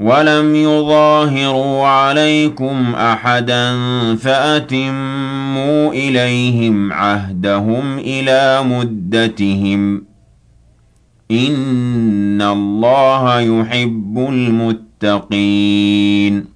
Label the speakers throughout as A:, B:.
A: وَلَمْ يُظَاهِرُوا عَلَيْكُمْ أَحَدًا فَأَتِمُّوا إِلَيْهِمْ عَهْدَهُمْ إِلَى مُدَّتِهِمْ ۚ إِنَّ اللَّهَ يُحِبُّ الْمُتَّقِينَ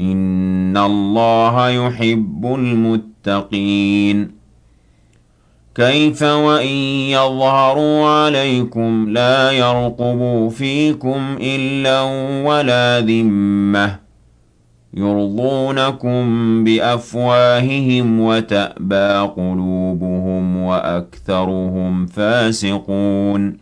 A: إن الله يحب المتقين كيف وإن يظهروا عليكم لا يرقبوا فيكم إلا ولا ذمة يرضونكم بأفواههم وتأبى قلوبهم وأكثرهم فاسقون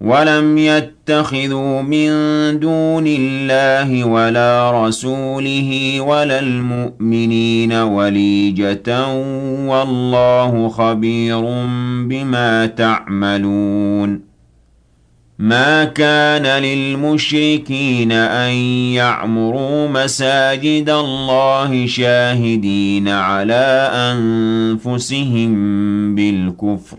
A: وَلَمْ يَتَّخِذُوا مِن دُونِ اللَّهِ وَلَا رَسُولِهِ وَلَا الْمُؤْمِنِينَ وَلِيجَةً ۗ وَاللَّهُ خَبِيرٌ بِمَا تَعْمَلُونَ ما كان للمشركين أن يعمروا مساجد الله شاهدين على أنفسهم بالكفر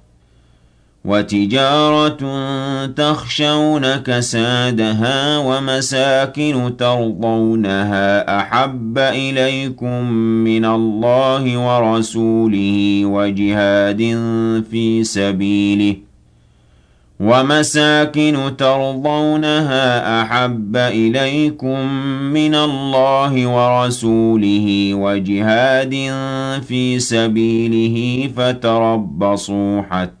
A: وتجارة تخشون كسادها ومساكن ترضونها أحب إليكم من الله ورسوله وجهاد في سبيله ومساكن ترضونها أحب إليكم من الله ورسوله وجهاد في سبيله فتربصوا حتى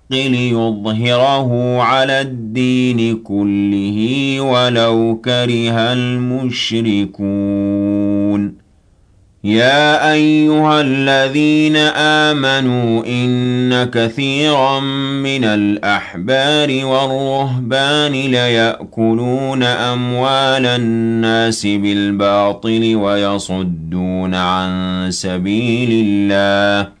A: ليظهره على الدين كله ولو كره المشركون يا ايها الذين امنوا ان كثيرا من الاحبار والرهبان ليأكلون اموال الناس بالباطل ويصدون عن سبيل الله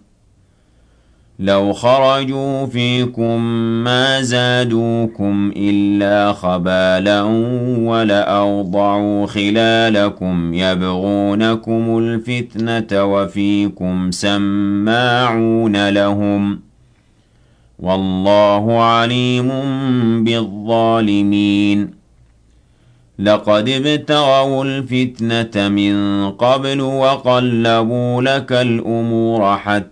A: لو خرجوا فيكم ما زادوكم إلا خبالا ولأوضعوا خلالكم يبغونكم الفتنة وفيكم سماعون لهم والله عليم بالظالمين لقد ابتغوا الفتنة من قبل وقلبوا لك الأمور حتى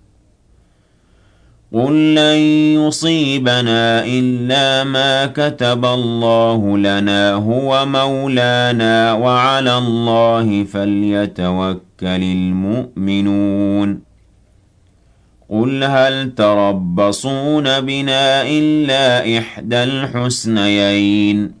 A: قل لن يصيبنا إلا ما كتب الله لنا هو مولانا وعلى الله فليتوكل المؤمنون قل هل تربصون بنا إلا إحدى الحسنيين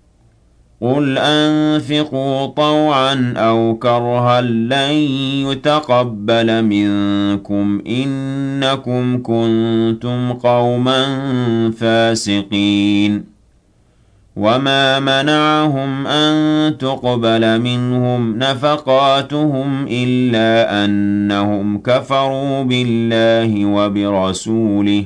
A: قُلْ أَنفِقُوا طَوْعًا أَوْ كَرْهًا لَّن يُتَقَبَّلَ مِنكُمْ إِنَّكُمْ كُنتُمْ قَوْمًا فَاسِقِينَ وَمَا مَنَعَهُمْ أَن تُقْبَلَ مِنْهُمْ نَفَقَاتُهُمْ إِلَّا أَنَّهُمْ كَفَرُوا بِاللَّهِ وَبِرَسُولِهِ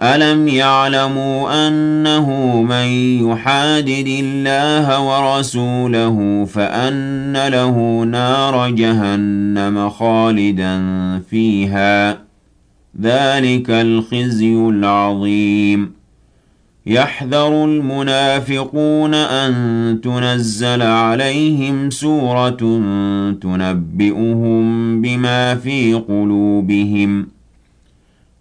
A: أَلَمْ يَعْلَمُوا أَنَّهُ مَن يُحَادِدِ اللَّهَ وَرَسُولَهُ فَأَنَّ لَهُ نَارَ جَهَنَّمَ خَالِدًا فِيهَا ذَلِكَ الْخِزْيُ الْعَظِيمُ يَحْذَرُ الْمُنَافِقُونَ أَن تُنَزَّلَ عَلَيْهِمْ سُورَةٌ تُنَبِّئُهُم بِمَا فِي قُلُوبِهِمْ ۗ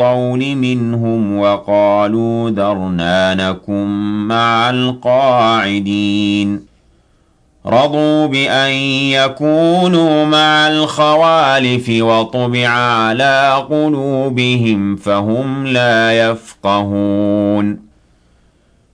A: الطَّوْلِ مِنْهُمْ وَقَالُوا ذَرْنَا نَكُن مَّعَ الْقَاعِدِينَ رضوا بأن يكونوا مع الخوالف وطبع على قلوبهم فهم لا يفقهون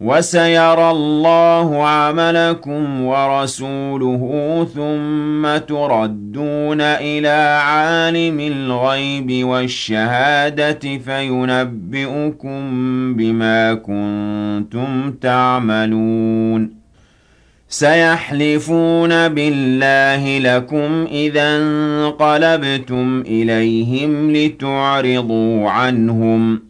A: وَسَيَرَى اللَّهُ عَمَلَكُمْ وَرَسُولُهُ ثُمَّ تُرَدُّونَ إِلَى عَالِمِ الْغَيْبِ وَالشَّهَادَةِ فَيُنَبِّئُكُم بِمَا كُنتُمْ تَعْمَلُونَ سَيَحْلِفُونَ بِاللَّهِ لَكُمْ إِذَا انقَلَبْتُمْ إِلَيْهِمْ لِتُعْرِضُوا عَنْهُمْ ۖ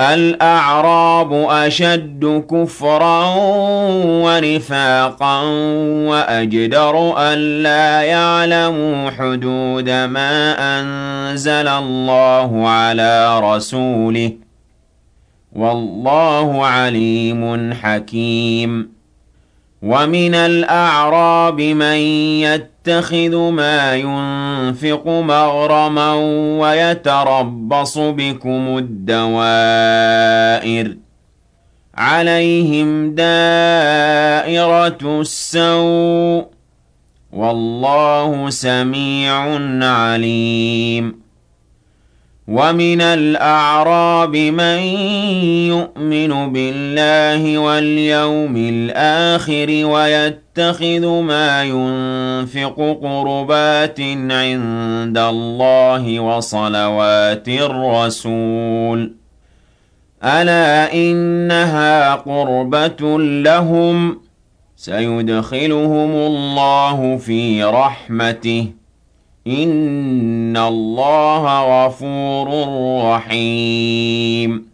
A: الأعراب أشد كفرا ونفاقا وأجدر ألا يعلموا حدود ما أنزل الله على رسوله والله عليم حكيم ومن الأعراب من يتبع يَتَّخِذُ مَا يُنْفِقُ مَغْرَمًا وَيَتَرَبَّصُ بِكُمُ الدَّوَائِرَ عَلَيْهِمْ دَائِرَةُ السَّوْءِ وَاللَّهُ سَمِيعٌ عَلِيمٌ ومن الأعراب من يؤمن بالله واليوم الآخر ويت يتخذ ما ينفق قربات عند الله وصلوات الرسول الا انها قربه لهم سيدخلهم الله في رحمته ان الله غفور رحيم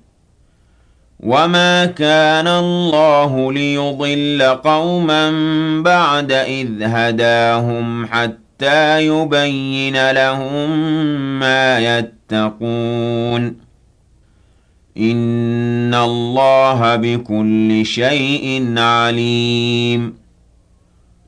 A: وَمَا كَانَ اللَّهُ لِيُضِلَّ قَوْمًا بَعْدَ إِذْ هَدَاهُمْ حَتَّى يُبَيِّنَ لَهُم مَّا يَتَّقُونَ إِنَّ اللَّهَ بِكُلِّ شَيْءٍ عَلِيمٌ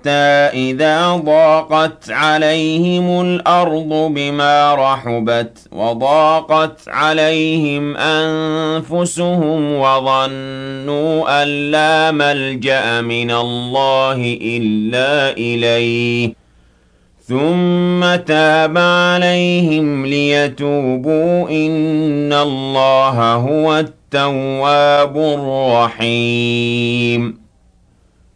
A: حَتَّى إِذَا ضَاقَتْ عَلَيْهِمُ الْأَرْضُ بِمَا رَحُبَتْ وَضَاقَتْ عَلَيْهِمْ أَنفُسُهُمْ وَظَنُّوا أَن لَّا مَلْجَأَ مِنَ اللَّهِ إِلَّا إِلَيْهِ ثُمَّ تَابَ عَلَيْهِمْ لِيَتُوبُوا إِنَّ اللَّهَ هُوَ التَّوَّابُ الرَّحِيمُ